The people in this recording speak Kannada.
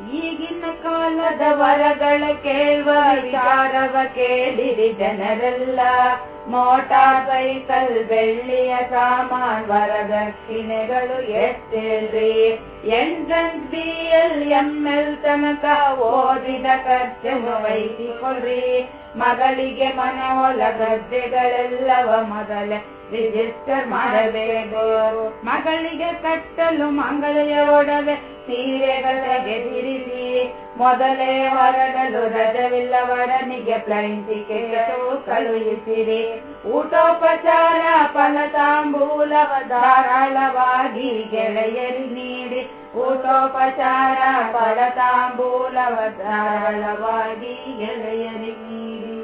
ಈಗಿನ ಕಾಲದ ವರಗಳ ಕೇಳುವ ವಿಚಾರವ ಕೇಳಿರಿ ಜನರೆಲ್ಲ. ಮೋಟಾರ್ ಸೈಕಲ್ ಬೆಳ್ಳಿಯ ಸಾಮಾನ್ ವರದಕ್ಷಿಣೆಗಳು ಎಷ್ಟೇಳ್ರಿ? Entrance B L M L ತನಕ ಓದಿದ ಖರ್ಚನ್ನು ವಹಿಸಿಕೊಳ್ರಿ. ಮಗಳಿಗೆ ಮನೋಲ ಗದ್ದೆಗಳೆಲ್ಲವ ಮೊದಲೇ ರಿಜಿಸ್ಟರ್ ಮಾಡಬೇಕು. ಮಗಳಿಗೆ ಕಟ್ಟಲು ಮಂಗಳೆಯ ಒಡವೆ ಸೀರೆಗಳಿಗೆ ತಿರಿಸಿ ಮೊದಲೇ ಹೊರಡಲು ರಜವಿಲ್ಲವರನಿಗೆ ಪ್ಲೈನ್ ಟಿಕೆಟ್ ಕಳುಹಿಸಿರಿ. ಊಟೋಪಚಾರ ಫಲತಾಂಬೂಲವ ಧಾರಾಳವಾಗಿ ಗೆಳೆಯರಿ ನೀಡಿ. ಊಟೋಪಚಾರ ಫಲತಾಂಬೂಲವ ಧಾರಾಳವಾಗಿ ಗೆಳೆಯರಿ ನೀಡಿ.